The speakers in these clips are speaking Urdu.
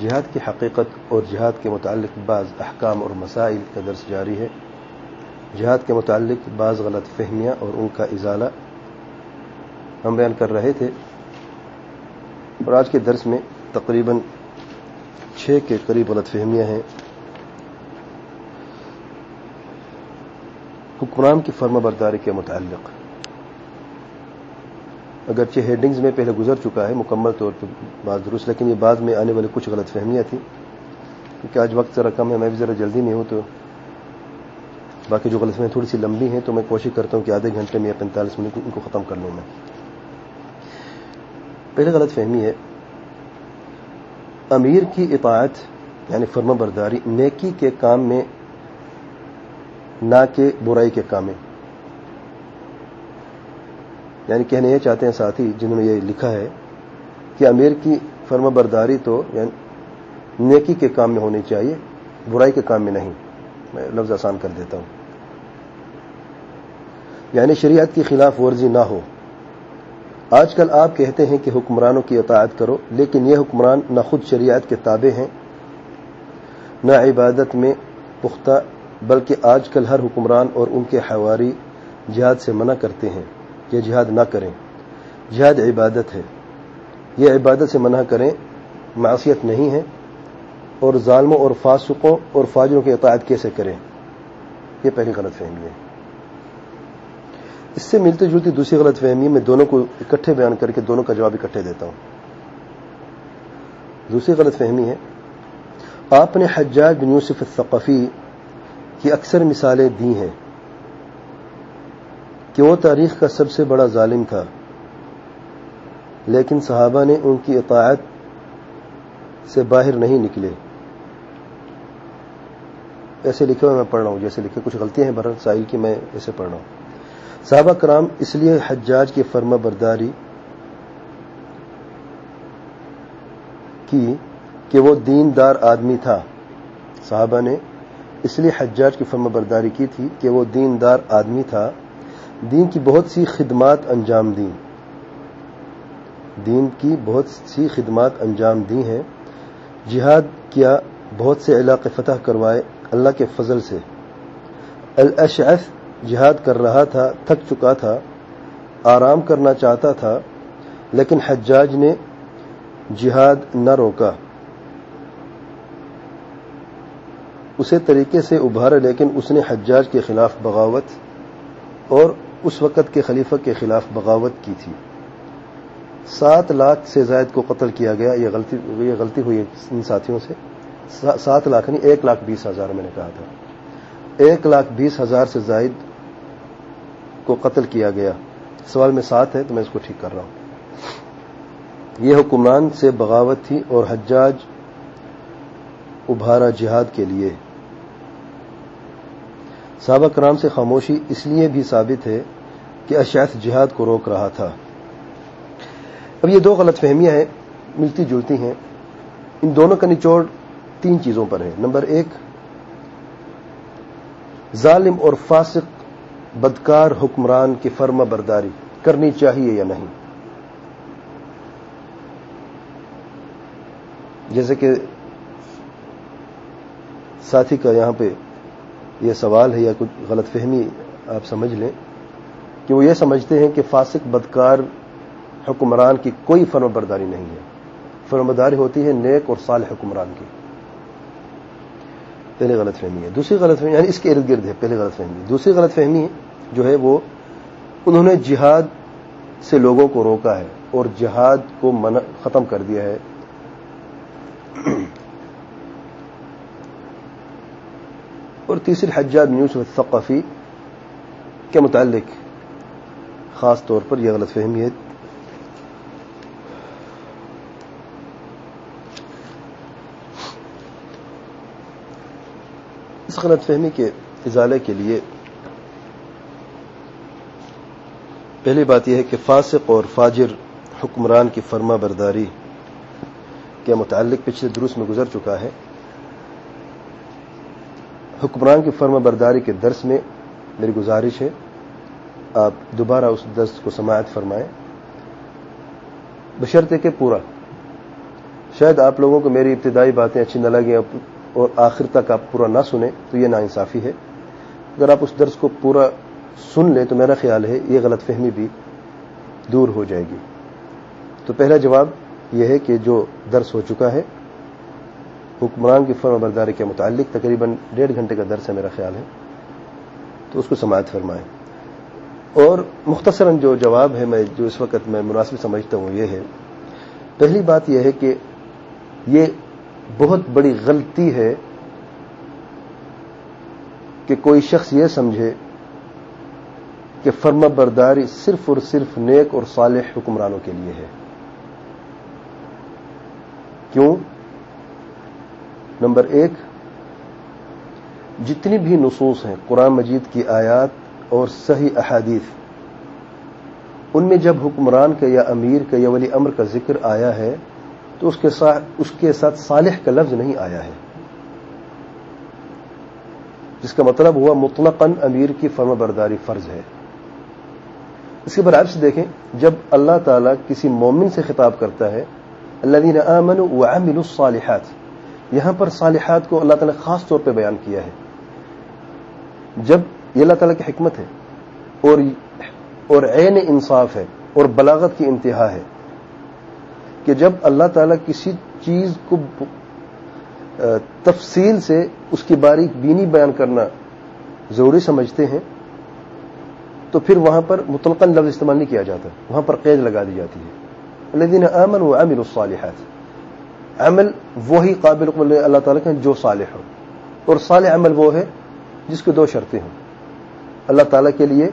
جہاد کی حقیقت اور جہاد کے متعلق بعض احکام اور مسائل کا درس جاری ہے۔ جہاد کے متعلق بعض غلط فہمیاں اور ان کا ازالہ ہم بیان کر رہے تھے۔ اور آج کے درس میں تقریباً چھ کے قریب غلط فہمیاں ہیں۔ حکمران کی فرما برداری کے متعلق۔ اگرچہ ہیڈنگز میں پہلے گزر چکا ہے مکمل طور پہ بعض درست، لیکن یہ بعد میں آنے والی کچھ غلط فہمیاں تھیں۔ کیونکہ آج وقت ذرا کم ہے، میں بھی ذرا جلدی نہیں ہوں تو باقی جو غلط فہمیاں تھوڑی سی لمبی ہیں تو میں کوشش کرتا ہوں کہ آدھے گھنٹے میں یا پینتالیس منٹ ان کو ختم کر لوں میں۔ پہلے غلط فہمی ہے، امیر کی اطاعت یعنی فرما برداری، نیکی کے کام میں، نہ کہ برائی کے کام میں۔ یعنی کہنے یہ چاہتے ہیں ساتھی جنہوں نے یہ لکھا ہے کہ امیر کی فرما برداری تو یعنی نیکی کے کام میں ہونی چاہیے، برائی کے کام میں نہیں۔ میں لفظ آسان کر دیتا ہوں۔ یعنی شریعت کی خلاف ورزی نہ ہو۔ آج کل آپ کہتے ہیں کہ حکمرانوں کی اطاعت کرو، لیکن یہ حکمران نہ خود شریعت کے تابع ہیں، نہ عبادت میں پختہ، بلکہ آج کل ہر حکمران اور ان کے حواری جہاد سے منع کرتے ہیں۔ کہ جہاد نہ کریں۔ جہاد عبادت ہے۔ یہ عبادت سے منع کریں معاشیت نہیں ہے اور ظالموں اور فاسقوں اور فاجروں کی اطاعت کیسے کریں؟ یہ پہلی غلط فہمی ہے۔ اس سے ملتی جلتی دوسری غلط فہمی میں دونوں کو اکٹھے بیان کر کے دونوں کا جواب اکٹھے دیتا ہوں۔ دوسری غلط فہمی ہے، آپ نے حجاج بن یوسف الثقفی کی اکثر مثالیں دی ہیں۔ کہ وہ تاریخ کا سب سے بڑا ظالم تھا۔ لیکن صحابہ نے ان کی اطاعت سے باہر نہیں نکلے۔ ایسے لکھے ہوئے میں پڑھ رہا ہوں، جیسے لکھے کچھ غلطیاں ہیں برحال ساحل کی میں ایسے پڑھ رہا ہوں۔ صحابہ کرام اس لیے حجاج کی فرما برداری کی کہ وہ دین دار آدمی تھا۔ صحابہ نے اس لیے حجاج کی فرما برداری کی تھی کہ وہ دین دار آدمی تھا۔ دین کی بہت سی خدمات انجام دیں دین کی بہت سی خدمات انجام دی ہیں۔ جہاد کیا بہت سے علاقے فتح کروائے اللہ کے فضل سے۔ الاشعث جہاد کر رہا تھا، تھک چکا تھا، آرام کرنا چاہتا تھا، لیکن حجاج نے جہاد نہ روکا۔ اسے طریقے سے ابھارا لیکن اس نے حجاج کے خلاف بغاوت اور اس وقت کے خلیفہ کے خلاف بغاوت کی تھی۔ سات لاکھ سے زائد کو قتل کیا گیا، یہ غلطی یہ غلطی ہوئی ان ساتھیوں سے۔ سات لاکھ نہیں، ایک لاکھ بیس ہزار میں نے کہا تھا۔ ایک لاکھ بیس ہزار سے زائد کو قتل کیا گیا۔ سوال میں سات ہے تو میں اس کو ٹھیک کر رہا ہوں۔ یہ حکمران سے بغاوت تھی اور حجاج ابھارا جہاد کے لیے صحابہ کرام سے خاموشی اس لیے بھی ثابت ہے کہ اشاعت جہاد کو روک رہا تھا۔ اب یہ دو غلط فہمیاں ہیں، ملتی جلتی ہیں۔ ان دونوں کا نچوڑ تین چیزوں پر ہے۔ نمبر ایک، ظالم اور فاسق بدکار حکمران کی فرما برداری کرنی چاہیے یا نہیں۔ جیسے کہ ساتھی کا یہاں پہ یہ سوال ہے یا کچھ غلط فہمی آپ سمجھ لیں کہ وہ یہ سمجھتے ہیں کہ فاسق بدکار حکمران کی کوئی فرم برداری نہیں ہے۔ فرم برداری ہوتی ہے نیک اور صالح حکمران کی۔ پہلے غلط فہمی ہے۔ دوسری غلط فہمی یعنی اس کے ارد گرد ہے پہلے غلط فہمی۔ دوسری غلط فہمی جو ہے وہ انہوں نے جہاد سے لوگوں کو روکا ہے اور جہاد کو ختم کر دیا ہے۔ اور تیسری حجاج نیوز یوسف کے متعلق خاص طور پر یہ غلط فہمی ہے۔ اس غلط فہمی کے ازالے کے لیے پہلی بات یہ ہے کہ فاسق اور فاجر حکمران کی فرما برداری کے متعلق پچھلے دروس میں گزر چکا ہے۔ حکمران کی فرما برداری کے درس میں میری گزارش ہے، آپ دوبارہ اس درس کو سماعت فرمائیں۔ بشرطے کہ پورا۔ شاید آپ لوگوں کو میری ابتدائی باتیں اچھی نہ لگیں اور آخر تک آپ پورا نہ سنیں تو یہ ناانصافی ہے۔ اگر آپ اس درس کو پورا سن لیں تو میرا خیال ہے یہ غلط فہمی بھی دور ہو جائے گی۔ تو پہلا جواب یہ ہے کہ جو درس ہو چکا ہے حکمران کی فرم برداری کے متعلق تقریباً ڈیڑھ گھنٹے کا درس ہے میرا خیال ہے، تو اس کو سماعت فرمائیں۔ اور مختصراً جو جواب ہے میں جو اس وقت میں مناسب سمجھتا ہوں یہ ہے، پہلی بات یہ ہے کہ یہ بہت بڑی غلطی ہے کہ کوئی شخص یہ سمجھے کہ فرما برداری صرف اور صرف نیک اور صالح حکمرانوں کے لیے ہے۔ کیوں؟ نمبر ایک، جتنی بھی نصوص ہیں قرآن مجید کی آیات اور صحیح احادیث، ان میں جب حکمران کا یا امیر کا یا ولی امر کا ذکر آیا ہے، تو اس کے ساتھ اس کے ساتھ صالح کا لفظ نہیں آیا ہے۔ جس کا مطلب ہوا مطلقاً امیر کی فرما برداری فرض ہے۔ اس کے برعکس دیکھیں، جب اللہ تعالیٰ کسی مومن سے خطاب کرتا ہے اللہ دین امن و الصالحات یہاں پر صالحات کو اللہ تعالیٰ نے خاص طور پہ بیان کیا ہے۔ جب یہ اللہ تعالیٰ کی حکمت ہے اور اور عین انصاف ہے اور بلاغت کی انتہا ہے کہ جب اللہ تعالیٰ کسی چیز کو تفصیل سے اس کی باریک بینی بیان کرنا ضروری سمجھتے ہیں، تو پھر وہاں پر متلقن لفظ استعمال نہیں کیا جاتا، وہاں پر قید لگا دی جاتی ہے۔ الدین امن و امل الصالحات۔ عمل وہی قابل اللہ تعالیٰ کے جو صالح ہو اور صالح عمل وہ ہے جس کے دو شرطیں ہوں۔ اللہ تعالیٰ کے لیے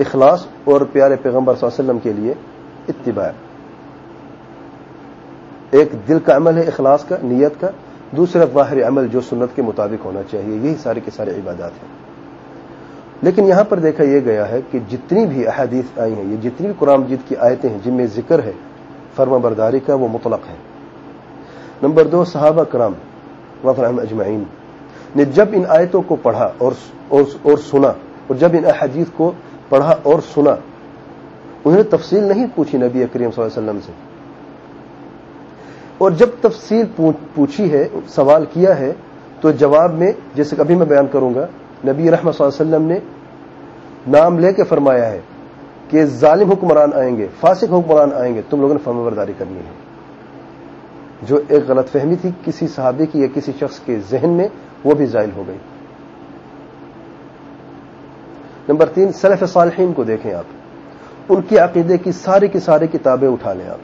اخلاص اور پیارے پیغمبر صلی اللہ علیہ وسلم کے لیے اتباع۔ ایک دل کا عمل ہے اخلاص کا، نیت کا، دوسرا باہر عمل جو سنت کے مطابق ہونا چاہیے، یہی سارے کے سارے عبادات ہیں۔ لیکن یہاں پر دیکھا یہ گیا ہے کہ جتنی بھی احادیث آئی ہیں، یہ جتنی بھی قرآن مجید کی آیتیں ہیں، جن میں ذکر ہے فرما برداری کا وہ مطلق ہے۔ نمبر دو، صحابہ کرام وفرحم اجمعین، نے جب ان آیتوں کو پڑھا اور اور سنا، اور جب ان احادیث کو پڑھا اور سنا انہوں نے تفصیل نہیں پوچھی نبی کریم صلی اللہ علیہ وسلم سے۔ اور جب تفصیل پوچھی ہے، سوال کیا ہے، تو جواب میں، جیسے کبھی میں بیان کروں گا، نبی رحمت صلی اللہ علیہ وسلم نے نام لے کے فرمایا ہے کہ ظالم حکمران آئیں گے، فاسق حکمران آئیں گے، تم لوگوں نے فرم برداری کرنی ہے۔ جو ایک غلط فہمی تھی کسی صحابی کی یا کسی شخص کے ذہن میں، وہ بھی زائل ہو گئی۔ نمبر تین، سلف صالحین کو دیکھیں آپ۔ ان کی عقیدے کی ساری کی ساری کتابیں اٹھا لیں آپ۔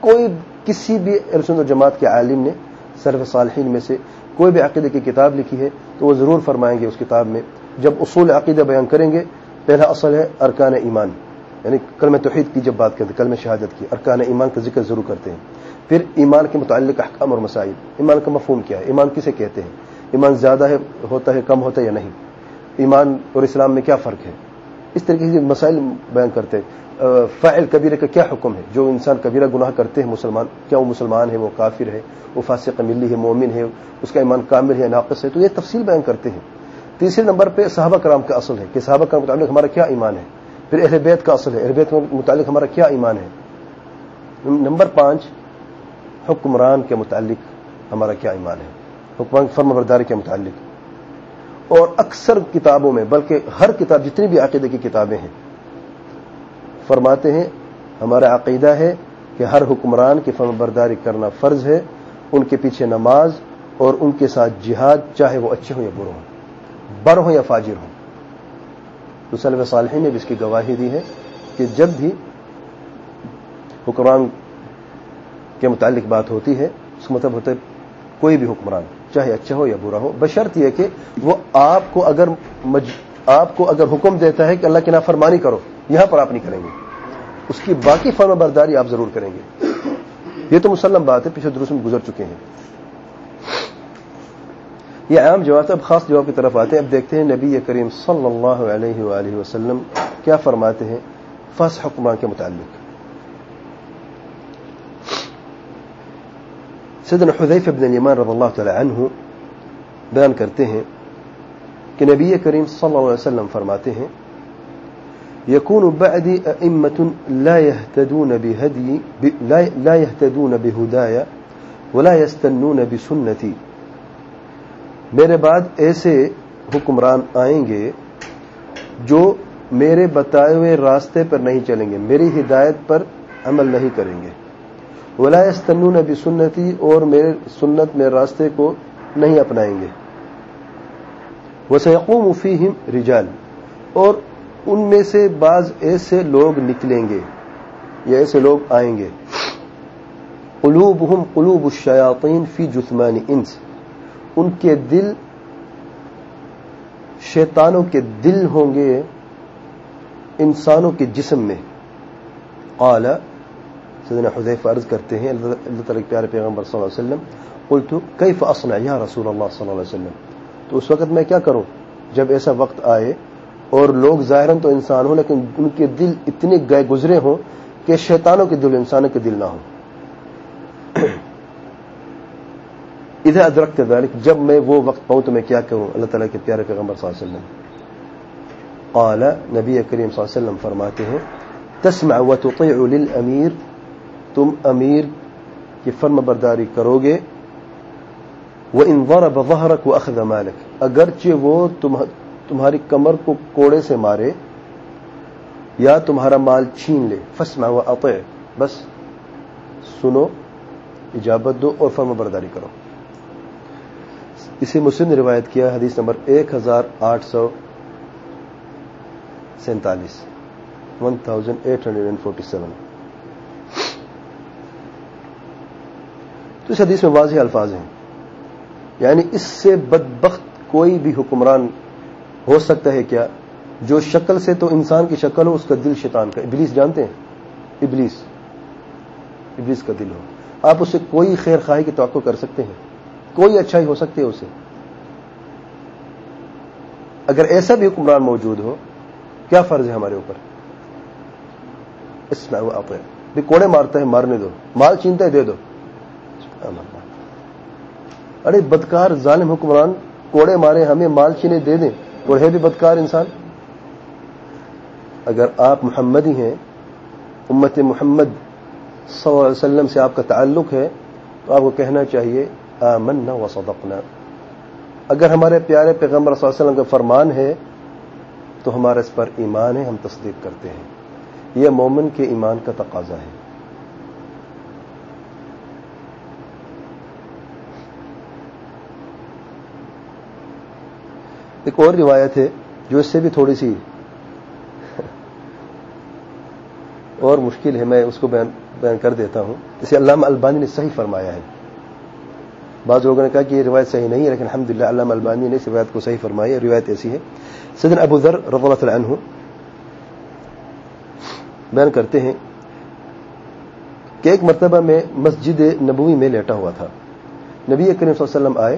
کوئی کسی بھی ارسند و جماعت کے عالم نے سلف صالحین میں سے کوئی بھی عقیدے کی کتاب لکھی ہے، تو وہ ضرور فرمائیں گے اس کتاب میں، جب اصول عقیدہ بیان کریں گے پہلا اصل ہے ارکان ایمان یعنی کلم توحید کی جب بات کرتے کلم شہادت کی، ارکان ایمان کا ذکر ضرور کرتے ہیں۔ پھر ایمان کے متعلق احکام اور مسائل، ایمان کا مفہوم کیا ہے، ایمان کسے کہتے ہیں؟ ایمان زیادہ ہے، ہوتا ہے، کم ہوتا ہے یا نہیں؟ ایمان اور اسلام میں کیا فرق ہے؟ اس طریقے سے مسائل بیان کرتے ہیں۔ فائل کبیرہ کا کیا حکم ہے؟ جو انسان کبیرہ گناہ کرتے ہیں، مسلمان، کیا وہ مسلمان ہے، وہ کافر ہے، وہ فاسق، ملی ہے، مومن ہے، اس کا ایمان کامل ہے ناقص ہے؟ تو یہ تفصیل بیان کرتے ہیں۔ تیسرے نمبر پہ صحابہ کرام کا اصل ہے کہ صحابہ کرام کے متعلق ہمارا کیا ایمان ہے؟ پھر اہل بیت کا اصل ہے، اہل بیت کے متعلق ہمارا کیا ایمان ہے؟ نمبر پانچ، حکمران کے متعلق ہمارا کیا ایمان ہے؟ حکمران فرم برداری کے متعلق۔ اور اکثر کتابوں میں، بلکہ ہر کتاب، جتنی بھی عقیدے کی کتابیں ہیں، فرماتے ہیں، ہمارا عقیدہ ہے کہ ہر حکمران کی فرم برداری کرنا فرض ہے، ان کے پیچھے نماز اور ان کے ساتھ جہاد، چاہے وہ اچھے ہوں یا برے ہوں۔ بر ہوں یا فاجر ہوں۔ تو سلف صالحین نے بھی اس کی گواہی دی ہے کہ جب بھی حکمران کے متعلق بات ہوتی ہے، اس کا مطلب ہوتا ہے کوئی بھی حکمران، چاہے اچھا ہو یا برا ہو، بشرط یہ کہ وہ آپ کو اگر مج... آپ کو اگر حکم دیتا ہے کہ اللہ کی نافرمانی کرو، یہاں پر آپ نہیں کریں گے۔ اس کی باقی فرم برداری آپ ضرور کریں گے۔ یہ تو مسلم بات ہے پچھلے درست میں گزر چکے ہیں۔ یہ عام جواب اب خاص جواب کی طرف آتے ہیں۔ اب دیکھتے ہیں نبی کریم صلی اللہ علیہ وآلہ وسلم کیا فرماتے ہیں فس حکمران کے متعلق۔ سیدنا حذیف بن الیمان رضی اللہ تعالی عنہ بیان کرتے ہیں کہ نبی کریم صلی اللہ علیہ وسلم فرماتے ہیں يكون بعدي أئمة لا يهتدون بهدي لا يهتدون بهدايا ولا يستنون بسنتي میرے بعد ایسے حکمران آئیں گے جو میرے بتائے ہوئے راستے پر نہیں چلیں گے، میری ہدایت پر عمل نہیں کریں گے۔ ولا استنون سنتی اور میرے سنت میں راستے کو نہیں اپنائیں گے۔ وہ سیقوم فیہم رجال، اور ان میں سے بعض ایسے لوگ نکلیں گے یا ایسے لوگ آئیں گے۔ قلوبہم قلوب الشیاطین فی جثمان انس ان کے دل شیطانوں کے دل ہوں گے انسانوں کے جسم میں۔ قال، سیدنا حذیف عرض کرتے ہیں، اللہ تعالیٰ پیارے پیغمبر صلی اللہ علیہ وسلم، قلت، کیف اصنع یا رسول اللہ صلی اللہ علیہ وسلم؟ تو اس وقت میں کیا کروں؟ جب ایسا وقت آئے اور لوگ ظاہراً تو انسان ہوں، لیکن ان کے دل اتنے گئے گزرے ہوں کہ شیطانوں کے دل، انسانوں کے دل نہ ہوں۔ ادھر ادرک ذلك، جب میں وہ وقت پاؤں تو میں کیا کروں اللہ تعالیٰ کے پیارے پیغمبر صلی اللہ علیہ وسلم۔ قال، نبی کریم صلی اللہ علیہ وسلم فرماتے ہیں، تسمع وتطيع للامیر تم امیر کی فرم برداری کرو گے وان ضرب ظهرك واخذ مالك۔ اگرچہ وہ تمہاری کمر کو کوڑے سے مارے، یا تمہارا مال چھین لے فسمع واطع بس سنو، اجابت دو اور فرم برداری کرو۔ اسے مسلم نے روایت کیا حدیث نمبر ایک ہزار آٹھ سو سینتالیس one thousand eight hundred and forty seven تو اس حدیث میں واضح الفاظ ہیں۔ یعنی اس سے بدبخت کوئی بھی حکمران ہو سکتا ہے کیا؟ جو شکل سے تو انسان کی شکل ہو، اس کا دل شیطان کا۔ ابلیس جانتے ہیں؟ ابلیس۔ ابلیس کا دل ہو۔ آپ اسے کوئی خیر خواہی کی توقع کر سکتے ہیں؟ کوئی اچھائی ہو سکتی ہے اسے۔ اگر ایسا بھی حکمران موجود ہو، کیا فرض ہے ہمارے اوپر؟ اس میں آپ بھی کوڑے مارتا ہے مارنے دو۔ مال چینتا ہے دے دو۔ ارے، بدکار ظالم حکمران کوڑے مارے، ہمیں مال چینے دے دیں۔ اور ہے بھی بدکار انسان۔ اگر آپ محمد ہی ہیں، امت محمد صلی اللہ علیہ وسلم سے آپ کا تعلق ہے، تو آپ کو کہنا چاہیے آمنا وصدقنا اگر ہمارے پیارے پیغمبر صلی اللہ علیہ وسلم کا فرمان ہے، تو ہمارا اس پر ایمان ہے، ہم تصدیق کرتے ہیں۔ یہ مومن کے ایمان کا تقاضا ہے۔ ایک اور روایت ہے، جو اس سے بھی تھوڑی سی اور مشکل ہے، میں اس کو بیان بیان کر دیتا ہوں۔ اسے علامہ البانی نے صحیح فرمایا ہے۔ بعض لوگوں نے کہا کہ یہ روایت صحیح نہیں ہے، لیکن الحمد للہ علامہ البانی نے اس روایت کو صحیح فرمایا روایت ایسی ہے۔ سدن ابو ذر رضی اللہ تعالی عنہ بیان کرتے ہیں کہ ایک مرتبہ میں مسجد نبوی میں لیٹا ہوا تھا۔ نبی کریم صلی اللہ علیہ وسلم آئے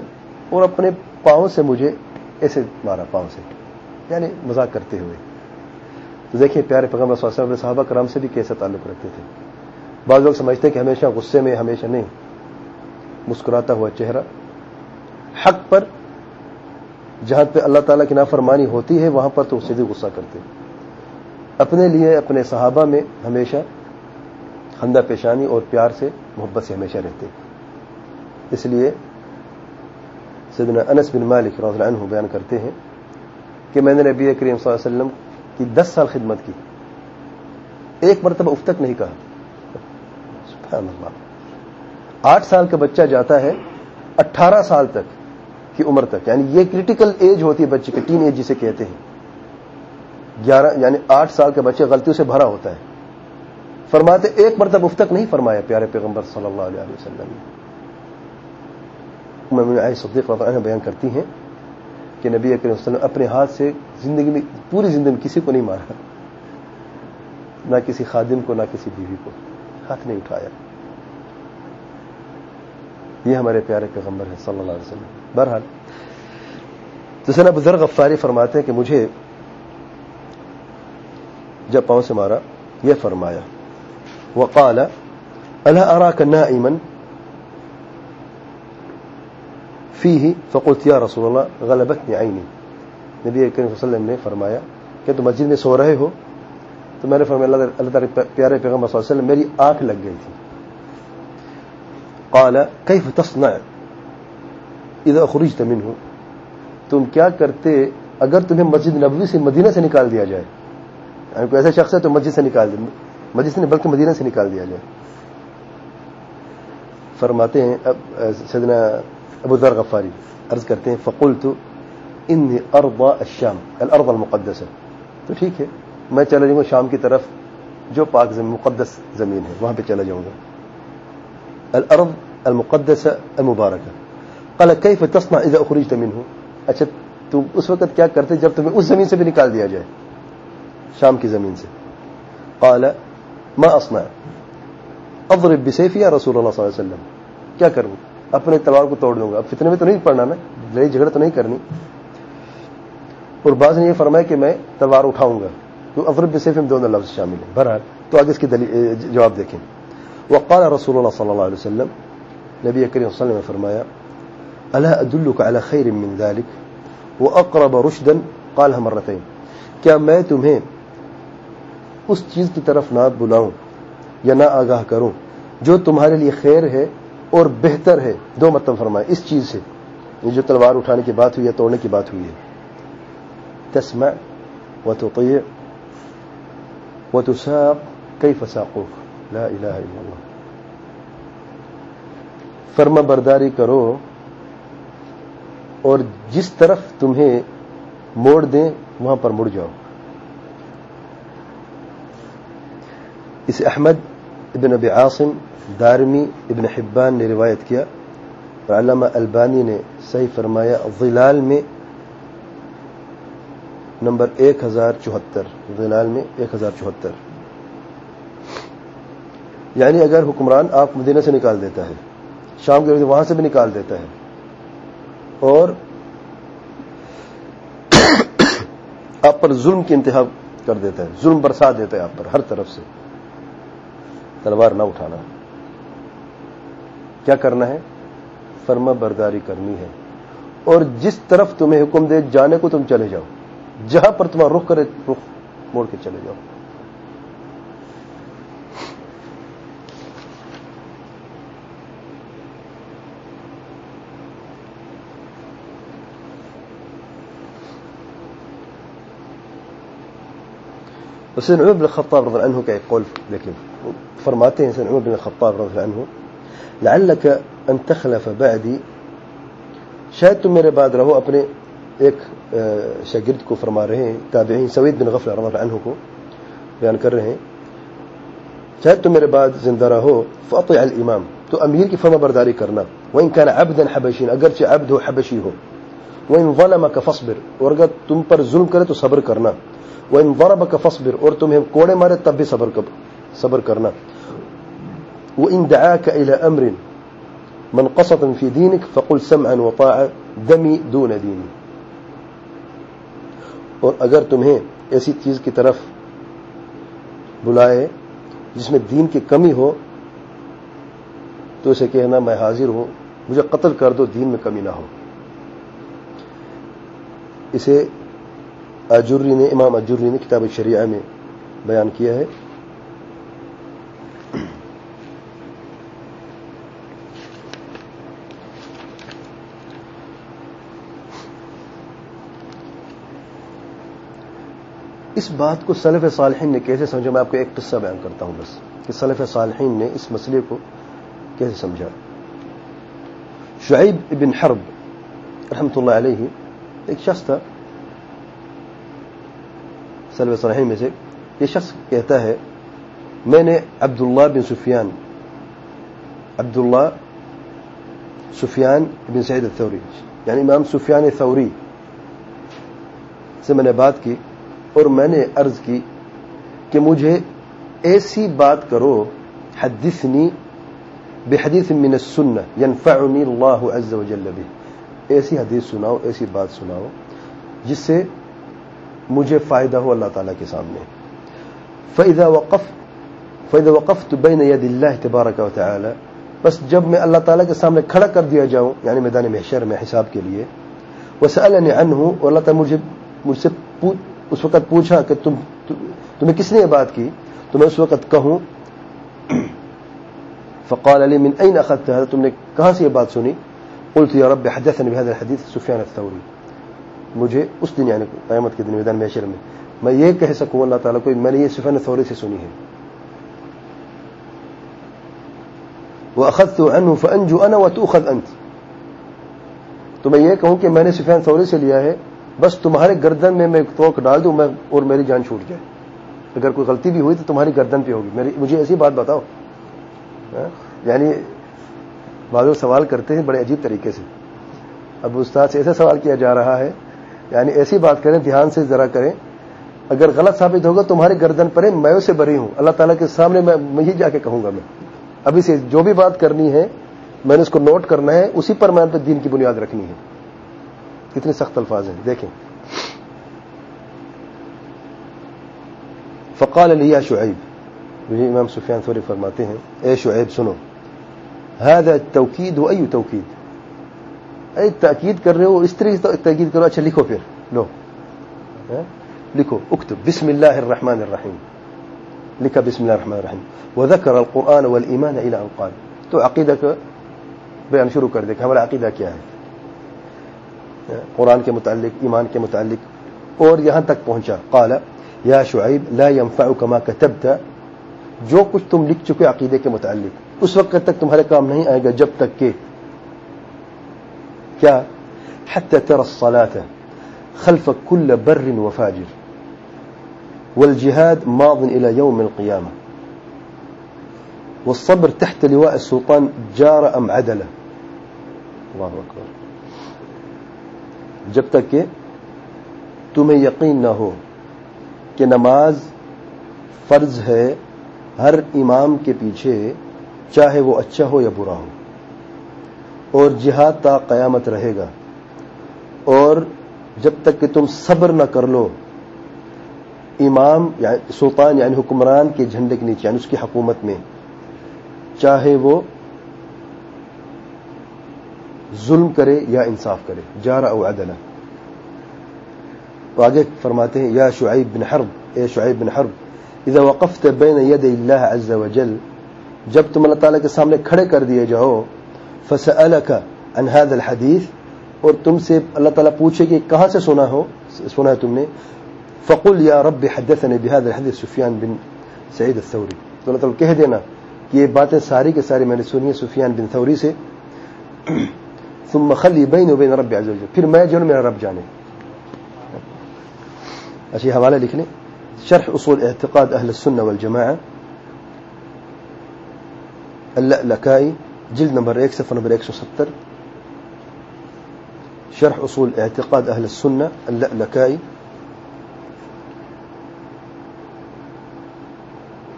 اور اپنے پاؤں سے مجھے ایسے مارا، پاؤں سے یعنی مذاق کرتے ہوئے۔ تو دیکھیے پیارے پیغمبر صلی اللہ علیہ وسلم صحابہ کرام سے بھی کیسے تعلق رکھتے تھے۔ بعض لوگ سمجھتے کہ ہمیشہ غصے میں، ہمیشہ نہیں۔ مسکراتا ہوا چہرہ۔ حق پر جہاں پہ اللہ تعالیٰ کی نافرمانی ہوتی ہے، وہاں پر تو اسے بھی غصہ کرتے اپنے لیے، اپنے صحابہ میں ہمیشہ خندہ پیشانی اور پیار سے محبت سے ہمیشہ رہتے اس لیے سیدنا انس بن مالک رضی اللہ عنہ بیان کرتے ہیں کہ میں نے نبی کریم صلی اللہ علیہ وسلم کی دس سال خدمت کی۔ ایک مرتبہ اف تک نہیں کہا۔ سبحان اللہ۔ آٹھ سال کا بچہ جاتا ہے، اٹھارہ سال تک کی عمر تک۔ یعنی یہ کریٹیکل ایج ہوتی ہے بچے کی ٹین ایج جسے کہتے ہیں۔ گیارہ یعنی آٹھ سال کا بچے غلطیوں سے بھرا ہوتا ہے۔ فرماتے، ایک مرتبہ اف تک نہیں فرمایا پیارے پیغمبر صلی اللہ علیہ وسلم صدیق عنہ بیان کرتی ہیں کہ نبی اکرم وسلم اپنے ہاتھ سے زندگی میں پوری زندگی میں کسی کو نہیں مارا، نہ کسی خادم کو، نہ کسی بیوی کو۔ ہاتھ نہیں اٹھایا۔ یہ ہمارے پیارے پیغمبر ہیں صلی اللہ علیہ وسلم۔ بہرحال، تو سنا بزرگ غفاری فرماتے ہیں کہ مجھے جب پاؤں سے مارا، یہ فرمایا، وقال، الا اراك نائما فيه فقلت يا رسول الله غلبتني عيني نبی کریم صلی اللہ علیہ وسلم نے فرمایا کہ تم مسجد میں سو رہے ہو۔ تو میں نے فرمایا، اللہ تعالی پیارے پیغمبر صلی اللہ علیہ وسلم، میری آنکھ لگ گئی تھی۔ قال، كيف تصنع؟ اذا خرجت منه. تم کیا کرتے؟ اگر تمہیں مسجد نبوی سے مدینہ سے نکال دیا جائے یعنی کوئی ایسا شخص ہے تو مسجد سے نکال دیا مسجد سے بلکہ مدینہ سے نکال دیا جائے۔ فرماتے ہیں، اب، سیدنا ابو ذر غفاری عرض کرتے ہیں، فقلت انی ارض الشام الارض المقدسہ تو ٹھیک ہے، میں چلا جاؤں گا شام کی طرف، جو پاک زمین، مقدس زمین ہے، وہاں پہ چلا جاؤں گا۔ الارض المقدسہ المبارکہ قال، كيف تصنع اذا اخرجت منه؟ اچھا تو اس وقت کیا کرتے، جب تمہیں اس زمین سے بھی نکال دیا جائے، شام کی زمین سے۔ قال، ما اصنع اضرب بسيفي يا رسول الله صلی اللہ علیہ وسلم. کیا کروں؟ اپنے تلوار کو توڑ دوں گا۔ اب فتنے میں تو نہیں پڑنا نا لڑائی جھگڑا تو نہیں کرنی۔ اور بعض نے یہ فرمایا کہ میں تلوار اٹھاؤں گا۔ تو اضرب بسيفي میں دونوں لفظ شامل ہیں بہرحال، تو آگے اس کی جواب دیکھیں۔ وقال رسول الله صلی اللہ علیہ وسلم نبی کریم صلی اللہ علیہ وسلم نے فرمایا الا ادلك على خير من ذلك؟ واقرب رشدا قالها مرتين، کیا میں تمہیں اس چیز کی طرف نہ بلاؤں یا نہ آگاہ کروں جو تمہارے لیے خیر ہے اور بہتر ہے؟ دو مطلب فرمائے اس چیز سے جو تلوار اٹھانے کی بات ہوئی ہے، توڑنے کی بات ہوئی ہے۔ تسمع وتطيع وتساق كيف ساقوك لا الہ الا اللہ۔ فرما برداری کرو اور جس طرف تمہیں موڑ دیں، وہاں پر مڑ جاؤ۔ اسے احمد ابن ابی عاصم دارمی ابن حبان نے روایت کیا اور علامہ البانی نے صحیح فرمایا ضلال میں نمبر ایک ہزار چوہتر ضلال میں ایک ہزار چوہتر۔ یعنی اگر حکمران آپ مدینہ سے نکال دیتا ہے، شام کے وہاں سے بھی نکال دیتا ہے۔ اور آپ پر ظلم کی انتہا کر دیتا ہے، ظلم برسا دیتا ہے آپ پر ہر طرف سے۔ تلوار نہ اٹھانا۔ کیا کرنا ہے؟ فرما برداری کرنی ہے۔ اور جس طرف تمہیں حکم دے، جانے کو تم چلے جاؤ۔ جہاں پر تمہارا رخ کرے، رخ موڑ کے چلے جاؤ۔ حسین عمر بن خطاب رضی عنہ کا ایک قول لیکن فرماتے ہیں حسین عمر بن خطاب رضی عنہ لعلك ان تخلف بعدی، شاید تم میرے بعد رہو اپنے ایک شاگرد کو فرما رہے ہیں، تابعین سوید بن غفل رضی عنہ کو بیان کر رہے ہیں۔ شاید تم میرے بعد زندہ رہو، فاطع الامام، تو امیر کی فرما برداری کرنا۔ وان كان عبدا حبشین اگرچہ عبد ہو حبشی ہو۔ وان ظلمك فاصبر، اور اگر تم پر ظلم کرے تو صبر کرنا۔ وہ ان ورب کا فصبر اور تمہیں کوڑے مارے تب بھی صبر صبر کرنا۔ وہ ان دعا کا امر من قصد في دينك فقل سمعا وطاعا دمی دون دینی اور اگر تمہیں ایسی چیز کی طرف بلائے جس میں دین کی کمی ہو، تو اسے کہنا میں حاضر ہوں، مجھے قتل کر دو، دین میں کمی نہ ہو۔ اسے اجری نے امام اجری نے کتاب شریعہ میں بیان کیا ہے۔ اس بات کو سلف صالحین نے کیسے سمجھا؟ میں آپ کو ایک قصہ بیان کرتا ہوں بس، کہ سلف صالحین نے اس مسئلے کو کیسے سمجھا؟ شعیب ابن حرب رحمۃ اللہ علیہ، ایک شخص تھا سلو صالحین میں سے یہ شخص کہتا ہے، میں نے عبداللہ بن سفیان، عبداللہ سفیان بن سعید الثوری یعنی امام سفیان ثوری سے میں نے بات کی اور میں نے عرض کی کہ مجھے ایسی بات کرو، حدثنی بحدیث من السنہ ينفعنی اللہ عز وجل بھی ایسی حدیث سناؤ، ایسی بات سناؤ، جس سے مجھے فائدہ ہو اللہ تعالیٰ کے سامنے۔ فیضا وقف فیض وقف تو بین ید اللہ تبارک و تعالی بس جب میں اللہ تعالیٰ کے سامنے کھڑا کر دیا جاؤں یعنی میدان محشر میں حساب کے لیے وہ سل ان ہوں اور اللہ تعالیٰ مجھے مجھ سے اس وقت پوچھا کہ تم تمہیں کس نے یہ بات کی؟ تو میں اس وقت کہوں، فقال علی من این اخذت هذا تم نے کہاں سے یہ بات سنی؟ قلت یا رب حدثني بهذا الحديث سفیان الثوری مجھے اس دن یعنی قیامت کے دن میدان محشر میں میں یہ کہہ سکوں اللہ تعالیٰ کو میں نے یہ سفیان الثوری سے سنی ہے۔ واخذت عنه فانجو انا وتؤخذ انت تو میں یہ کہوں کہ میں نے سفیان ثوری سے لیا ہے، بس تمہارے گردن میں میں توک ڈال دوں، میں اور میری جان چھوٹ جائے۔ اگر کوئی غلطی بھی ہوئی تو تمہاری گردن پہ ہوگی۔ میری مجھے ایسی بات بتاؤ۔ ہاں؟ یعنی بعض سوال کرتے ہیں بڑے عجیب طریقے سے۔ اب استاد سے ایسا سوال کیا جا رہا ہے یعنی ایسی بات کریں، دھیان سے ذرا کریں۔ اگر غلط ثابت ہوگا تمہاری گردن پر میں اسے بری ہوں۔ اللہ تعالیٰ کے سامنے میں ہی جا کے کہوں گا میں۔ ابھی سے جو بھی بات کرنی ہے، میں نے اس کو نوٹ کرنا ہے۔ اسی پر میں دین کی بنیاد رکھنی ہے۔ کتنے سخت الفاظ ہیں، دیکھیں۔ فقال علی شعیب۔ امام سفیان ثوری فرماتے ہیں، اے شعیب، سنو۔ هذا التوکید و ای توکید اے، تاکید کر رہے ہو، اس طرح تاکید کرو اچھا لکھو پھر، لو۔ ہاں؟ لکھو، اکتب بسم اللہ الرحمن الرحیم۔ لکھا بسم اللہ الرحمن الرحیم۔ وذکر القرآن والایمان الى انقال تو عقیدہ کا بیان شروع کر دے کہ ہمارا عقیدہ کیا ہے۔ ہاں؟ قرآن کے متعلق، ایمان کے متعلق۔ اور یہاں تک پہنچا۔ قال، یا شعیب، لا ينفعك ما كتبت جو کچھ تم لکھ چکے عقیدے کے متعلق، اس وقت تک تمہارے کام نہیں آئے گا جب تک کہ کیا؟ حتى ترى الصلاة خلف كل بر وفاجر والجهاد ماض إلى يوم القيامة والصبر تحت لواء السلطان جار أم عدله الله أكبر جب تک کہ تمہیں یقین نہ ہو کہ نماز فرض ہے، ہر امام کے پیچھے چاہے وہ اچھا ہو یا برا ہو. اور جہاد تا قیامت رہے گا۔ اور جب تک کہ تم صبر نہ کر لو، امام یعنی سلطان یعنی حکمران کے جھنڈے کے نیچے یعنی اس کی حکومت میں، چاہے وہ ظلم کرے یا انصاف کرے۔ جارا او عدلہ۔ تو آگے فرماتے ہیں، یا شعیب بن حرب، اے شعیب بن حرب، اذا وقفت بین ید اللہ عز وجل، جب تم اللہ تعالیٰ کے سامنے کھڑے کر دیے جاؤ فسألک عن هذا الحدیث اور تم سے اللہ تعالیٰ پوچھے کہ کہاں سے سنا ہو، سنا ہے تم نے؟ فقل یا رب حدثني بهذا الحديث سفیان بن سعید الثوری۔ تو اللہ تعالیٰ کہہ دینا کہ یہ باتیں ساری کے ساری میں نے سنی ہیں سفیان بن ثوری سے۔ ثم خلی بین و بین رب عز وجل۔ پھر میں جو میرا رب جانے۔ اچھی حوالہ لکھ لیں۔ شرح اصول اعتقاد اہل السنہ والجماعہ۔ اللألكائی جلد نمبر ایک صفحہ نمبر ایک سو ستر. شرح اصول اعتقاد اہل السنہ اللألكائی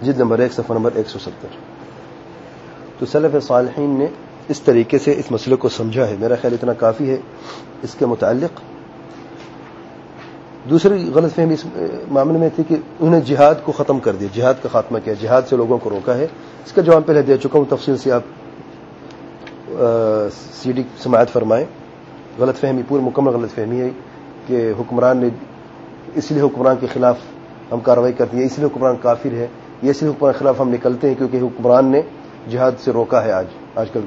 جلد نمبر ایک صفحہ نمبر ایک سو ستر. تو سلف صالحین نے اس طریقے سے اس مسئلے کو سمجھا ہے۔ میرا خیال اتنا کافی ہے اس کے متعلق۔ دوسری غلط فہمی اس معاملے میں تھی کہ انہوں نے جہاد کو ختم کر دیا، جہاد کا خاتمہ کیا، جہاد سے لوگوں کو روکا ہے۔ اس کا جواب پہلے دے چکا ہوں، تفصیل سے آپ سی ڈی سماعت فرمائیں غلط فہمی پور مکمل غلط فہمی ہے کہ حکمران نے اس لیے حکمران کے خلاف ہم کارروائی کرتے ہیں۔ اس لیے حکمران کافر ہے، یہ اس لیے حکمران کے خلاف ہم نکلتے ہیں کیونکہ حکمران نے جہاد سے روکا ہے آج۔ آج کل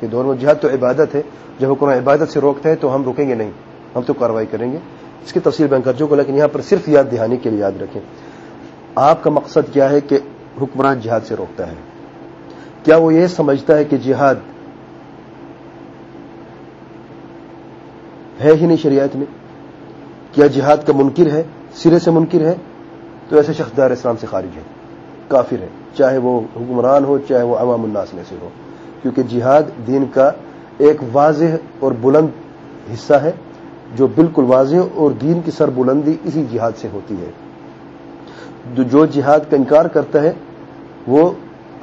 کے دور میں جہاد تو عبادت ہے۔ جب حکمران عبادت سے روکتا ہے تو ہم رکیں گے نہیں، ہم تو کارروائی کریں گے۔ اس کی تفصیل بیان کر چکا لیکن یہاں پر صرف یاد دہانی کے لیے یاد رکھیں۔ آپ کا مقصد کیا ہے کہ حکمران جہاد سے روکتا ہے؟ کیا وہ یہ سمجھتا ہے کہ جہاد ہے ہی نہیں شریعت میں کیا جہاد کا منکر ہے، سرے سے منکر ہے، تو ایسے شخص دار اسلام سے خارج ہے۔ کافر ہے، چاہے وہ حکمران ہو، چاہے وہ عوام الناس میں سے ہو۔ کیونکہ جہاد دین کا ایک واضح اور بلند حصہ ہے، جو بالکل واضح اور دین کی سر بلندی اسی جہاد سے ہوتی ہے۔ جو جہاد کا انکار کرتا ہے، وہ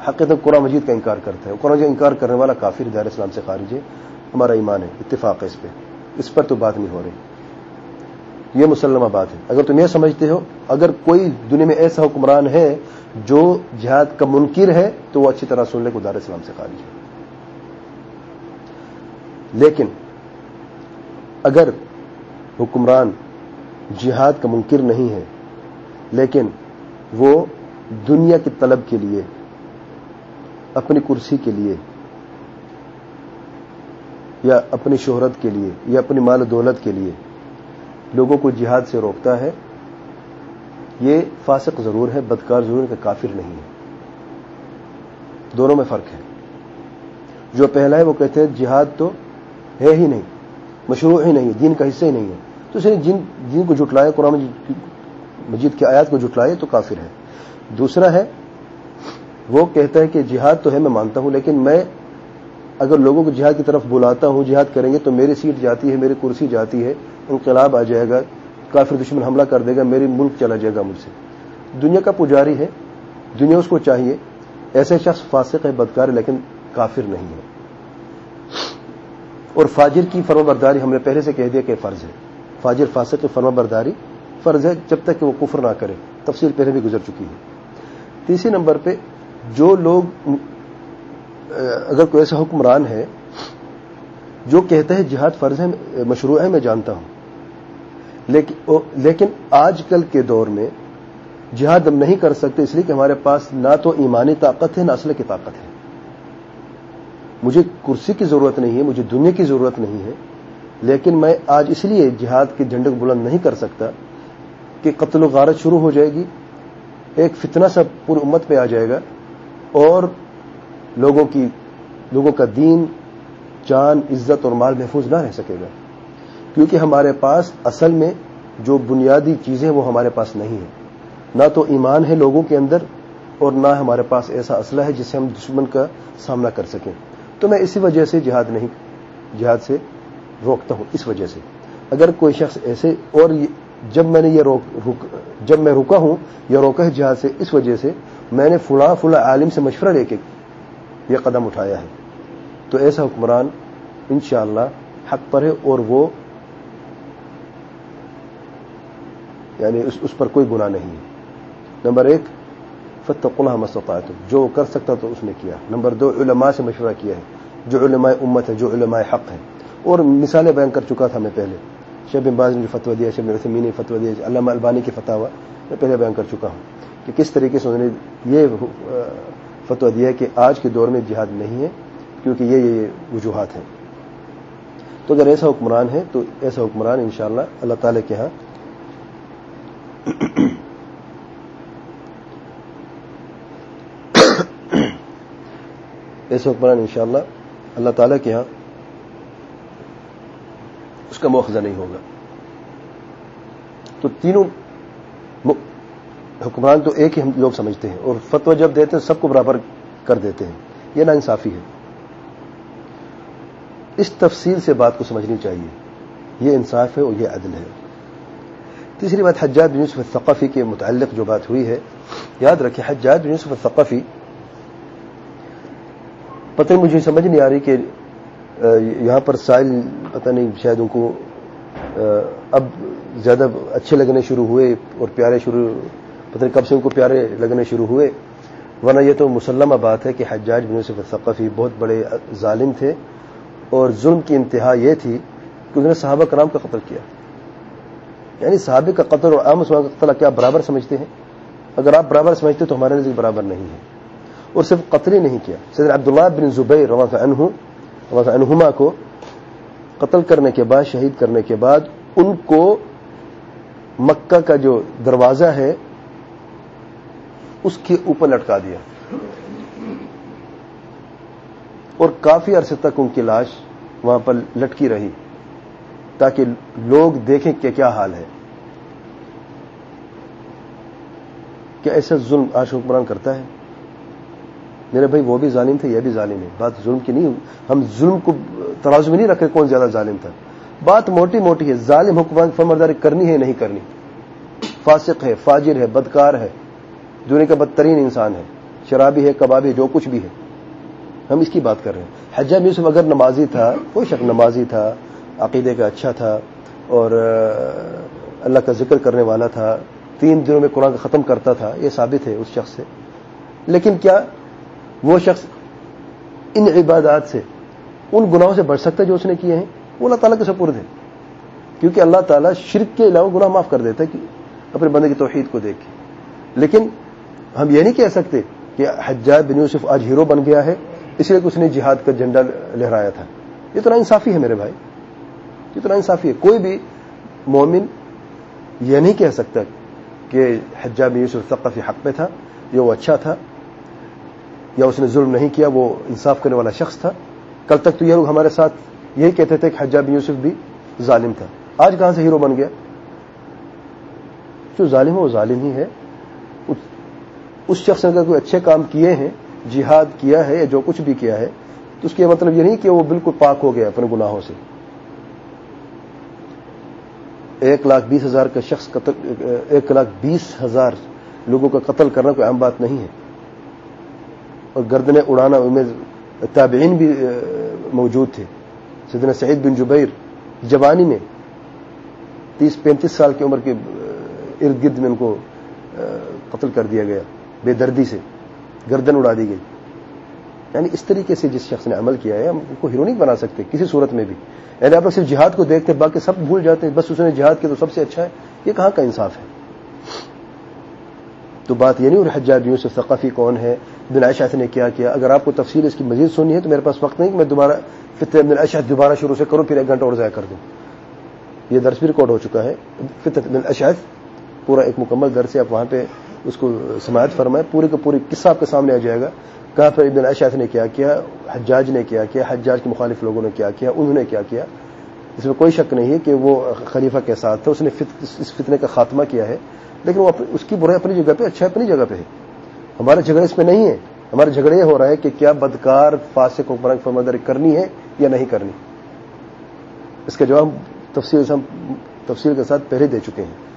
حقیقت قرآن مجید کا انکار کرتا ہے۔ قرآن مجید انکار کرنے والا کافر دار اسلام سے خارج ہے۔ ہمارا ایمان ہے، اتفاق ہے اس پہ۔ اس پر تو بات نہیں ہو رہی۔ یہ مسلمہ بات ہے۔ اگر تم یہ سمجھتے ہو، اگر کوئی دنیا میں ایسا حکمران ہے جو جہاد کا منکر ہے، تو وہ اچھی طرح سن لے کو دار اسلام سے خارج ہے۔ لیکن اگر حکمران جہاد کا منکر نہیں ہے، لیکن وہ دنیا کی طلب کے لیے، اپنی کرسی کے لیے یا اپنی شہرت کے لیے یا اپنی مال و دولت کے لیے لوگوں کو جہاد سے روکتا ہے، یہ فاسق ضرور ہے، بدکار ضرور ہے کافر نہیں ہے۔ دونوں میں فرق ہے۔ جو پہلا ہے وہ کہتے ہیں جہاد تو ہے ہی نہیں، مشروع ہی نہیں، دین کا حصہ ہی نہیں ہے۔ تو اس نے جن جن کو جٹلائے قرآن مجید کی آیات کو جٹلائے تو کافر ہے۔ دوسرا ہے، وہ کہتا ہے کہ جہاد تو ہے، میں مانتا ہوں، لیکن میں اگر لوگوں کو جہاد کی طرف بلاتا ہوں، جہاد کریں گے تو میری سیٹ جاتی ہے، میری کرسی جاتی ہے، انقلاب آ جائے گا، کافر دشمن حملہ کر دے گا، میری ملک چلا جائے گا مجھ سے۔ دنیا کا پجاری ہے، دنیا اس کو چاہیے، ایسے شخص فاسق ہے، بدکار ہے، لیکن کافر نہیں ہے۔ اور فاجر کی فرما برداری ہم نے پہلے سے کہہ دیا کہ فرض ہے۔ فاجر فاسق کی فرما برداری فرض ہے، جب تک کہ وہ کفر نہ کرے۔ تفصیل پہلے بھی گزر چکی ہے۔ تیسرے نمبر پہ جو لوگ اگر کوئی ایسا حکمران ہے جو کہتا ہے جہاد فرض ہے، مشروع ہے، میں جانتا ہوں۔ لیکن آج کل کے دور میں جہاد ہم نہیں کر سکتے، اس لیے کہ ہمارے پاس نہ تو ایمانی طاقت ہے، نہ اصل کی طاقت ہے۔ مجھے کرسی کی ضرورت نہیں ہے، مجھے دنیا کی ضرورت نہیں ہے، لیکن میں آج اس لیے جہاد کے جھنڈے کو بلند نہیں کر سکتا کہ قتل و غارت شروع ہو جائے گی، ایک فتنہ سب پوری امت پہ آ جائے گا اور لوگوں کی لوگوں کا دین، جان، عزت اور مال محفوظ نہ رہ سکے گا۔ کیونکہ ہمارے پاس اصل میں جو بنیادی چیزیں وہ ہمارے پاس نہیں ہیں۔ نہ تو ایمان ہے لوگوں کے اندر اور نہ ہمارے پاس ایسا اسلحہ ہے جس سے ہم دشمن کا سامنا کر سکیں۔ تو میں اسی وجہ سے جہاد نہیں جہاد سے روکتا ہوں۔ اس وجہ سے۔ اگر کوئی شخص ایسے اور جب میں نے یہ روک جب میں رکا ہوں یا روکا ہے جہاد سے، اس وجہ سے میں نے فلاں فلاں عالم سے مشورہ لے کے یہ قدم اٹھایا ہے۔ تو ایسا حکمران، انشاءاللہ حق پر ہے اور وہ یعنی اس اس پر کوئی گناہ نہیں ہے۔ نمبر ایک فتح قلح مستطاعت جو کر سکتا تو اس نے کیا۔ نمبر دو، علماء سے مشورہ کیا ہے۔ جو علماء امت ہے جو علماء حق ہے اور مثالیں بیان کر چکا تھا میں پہلے۔ شیب باز نے جو فتویٰ دیا شیب رسمی نے فتویٰ دیا، علامہ البانی کی فتح میں پہلے بیان کر چکا ہوں کہ کس طریقے سے انہوں نے یہ فتویٰ دیا کہ آج کے دور میں جہاد نہیں ہے، کیونکہ یہ یہ وجوہات ہیں۔ تو اگر ایسا حکمران ہے، تو ایسا حکمران انشاءاللہ اللہ تعالی کے ہاں ایسے حکمران انشاءاللہ اللہ تعالیٰ کے ہاں اس کا مواخذہ نہیں ہوگا۔ تو تینوں حکمران تو ایک ہی ہم لوگ سمجھتے ہیں اور فتویٰ جب دیتے ہیں سب کو برابر کر دیتے ہیں۔ یہ نا انصافی ہے۔ اس تفصیل سے بات کو سمجھنی چاہیے۔ یہ انصاف ہے اور یہ عدل ہے۔ تیسری بات، حجاج بن یوسف الثقفی کے متعلق جو بات ہوئی ہے، یاد رکھیں، حجاج بن یوسف الثقفی، پتہ مجھے سمجھ نہیں آ رہی کہ یہاں پر سائل، پتہ نہیں، شاید ان کو اب زیادہ اچھے لگنے شروع ہوئے اور پیارے شروع پتہ کب سے ان کو پیارے لگنے شروع ہوئے۔ ورنہ یہ تو مسلمہ بات ہے کہ حجاج بن یوسف الثقفی بہت بڑے ظالم تھے اور ظلم کی انتہا یہ تھی کہ انہوں نے صحابہ کرام کا قتل کیا۔ یعنی صحابہ کا قتل اور عام مسلمان کا قتل کیا برابر سمجھتے ہیں؟ اگر آپ برابر سمجھتے تو ہمارے نزدیک برابر نہیں ہے۔ اور صرف قتل ہی نہیں کیا۔ صدر عبداللہ بن زبیر رواف انہما کو قتل کرنے کے بعد، شہید کرنے کے بعد ان کو مکہ کا جو دروازہ ہے اس کے اوپر لٹکا دیا۔ اور کافی عرصے تک ان کی لاش وہاں پر لٹکی رہی تاکہ لوگ دیکھیں کہ کیا حال ہے۔ کیا ایسا ظلم آج حکمران کرتا ہے؟ میرے بھائی، وہ بھی ظالم تھے، یہ بھی ظالم ہے۔ بات ظلم کی نہیں، ہم ظلم کو ترازو میں نہیں رکھے کون زیادہ ظالم تھا۔ بات موٹی موٹی ہے، ظالم حکمران فرمرداری کرنی ہے، نہیں کرنی۔ فاسق ہے، فاجر ہے، بدکار ہے۔ دنیا کا بدترین انسان ہے، شرابی ہے، کبابی ہے، جو کچھ بھی ہے۔ ہم اس کی بات کر رہے ہیں۔ حجہ یوسف اگر نمازی تھا، کوئی شک نمازی تھا، عقیدے کا اچھا تھا اور اللہ کا ذکر کرنے والا تھا، تین دنوں میں قرآن کا ختم کرتا تھا، یہ ثابت ہے اس شخص سے۔ لیکن کیا وہ شخص ان عبادات سے، ان گناہوں سے بچ سکتا ہے جو اس نے کیے ہیں؟ وہ اللہ تعالیٰ کے سپرد ہے کیونکہ اللہ تعالیٰ شرک کے علاوہ گناہ معاف کر دیتا ہے کہ اپنے بندے کی توحید کو دیکھ کے لیکن ہم یہ نہیں کہہ سکتے کہ حجاج بن یوسف آج ہیرو بن گیا ہے، اس لیے کہ اس نے جہاد کا جھنڈا لہرایا تھا۔ یہ تو نا انصافی ہے میرے بھائی۔ یہ تو نا انصافی ہے۔ کوئی بھی مومن یہ نہیں کہہ سکتا کہ حجاب بن یوسف ثقافی حق پہ تھا، یا وہ اچھا تھا، یا اس نے ظلم نہیں کیا، وہ انصاف کرنے والا شخص تھا۔ کل تک تو یہ لوگ ہمارے ساتھ یہی کہتے تھے کہ حجاب بن یوسف بھی ظالم تھا۔ آج کہاں سے ہیرو بن گیا؟ جو ظالم ہے، وہ ظالم ہی ہے۔ اس شخص نے اگر کوئی اچھے کام کیے ہیں، جہاد کیا ہے یا جو کچھ بھی کیا ہے، تو اس کا مطلب یہ نہیں کہ وہ بالکل پاک ہو گیا اپنے گناہوں سے۔ ایک لاکھ بیس ہزار کا شخص قتل، ایک لاکھ بیس ہزار لوگوں کا قتل کرنا کوئی عام بات نہیں ہے۔ اور گردنیں اڑانا ان میں تابعین بھی موجود تھے۔ سیدنا سعید بن جبیر، جوانی میں تیس پینتیس سال کی عمر کے ارد گرد میں ان کو قتل کر دیا گیا۔ بے دردی سے گردن اڑا دی گئی۔ یعنی اس طریقے سے جس شخص نے عمل کیا ہے، ہم ان کو ہیرو نہیں بنا سکتے، کسی صورت میں بھی۔ یعنی آپ صرف جہاد کو دیکھتے، باقی سب بھول جاتے ہیں بس اس نے جہاد کیا تو سب سے اچھا ہے، یہ کہاں کا انصاف ہے؟ تو بات یہ نہیں، اور حجاب یوسف ثقافی کون ہے؟ بن عائشہ نے کیا کیا؟ اگر آپ کو تفصیل اس کی مزید سننی ہے تو میرے پاس وقت نہیں کہ میں دوبارہ فتح بن عائشہ دوبارہ شروع سے کروں، پھر ایک گھنٹہ اور ضائع کر دوں۔ یہ درس بھی ریکارڈ ہو چکا ہے۔ فتح بن اشعث پورا ایک مکمل درس ہے، آپ وہاں پہ اس کو سماعت فرمائے، پوری کا پوری قصہ آپ کے سامنے آ جائے گا۔ کہاں پر ابن اشاط نے کیا کیا، حجاج نے کیا کیا، حجاج کے مخالف لوگوں نے کیا کیا، انہوں نے کیا کیا۔ اس میں کوئی شک نہیں ہے کہ وہ خلیفہ کے ساتھ تھا اس نے اس فتنے کا خاتمہ کیا ہے۔ لیکن وہ اس کی برائی اپنی جگہ پہ اچھا اپنی جگہ پہ ہے۔ ہمارا جھگڑا اس میں نہیں ہے ہمارا جھگڑا یہ ہو رہا ہے کہ کیا بدکار فاسق و فرمداری کرنی ہے یا نہیں کرنی۔ اس کا جواب تفصیل ہم، تفصیل کے ساتھ پہلے دے چکے ہیں۔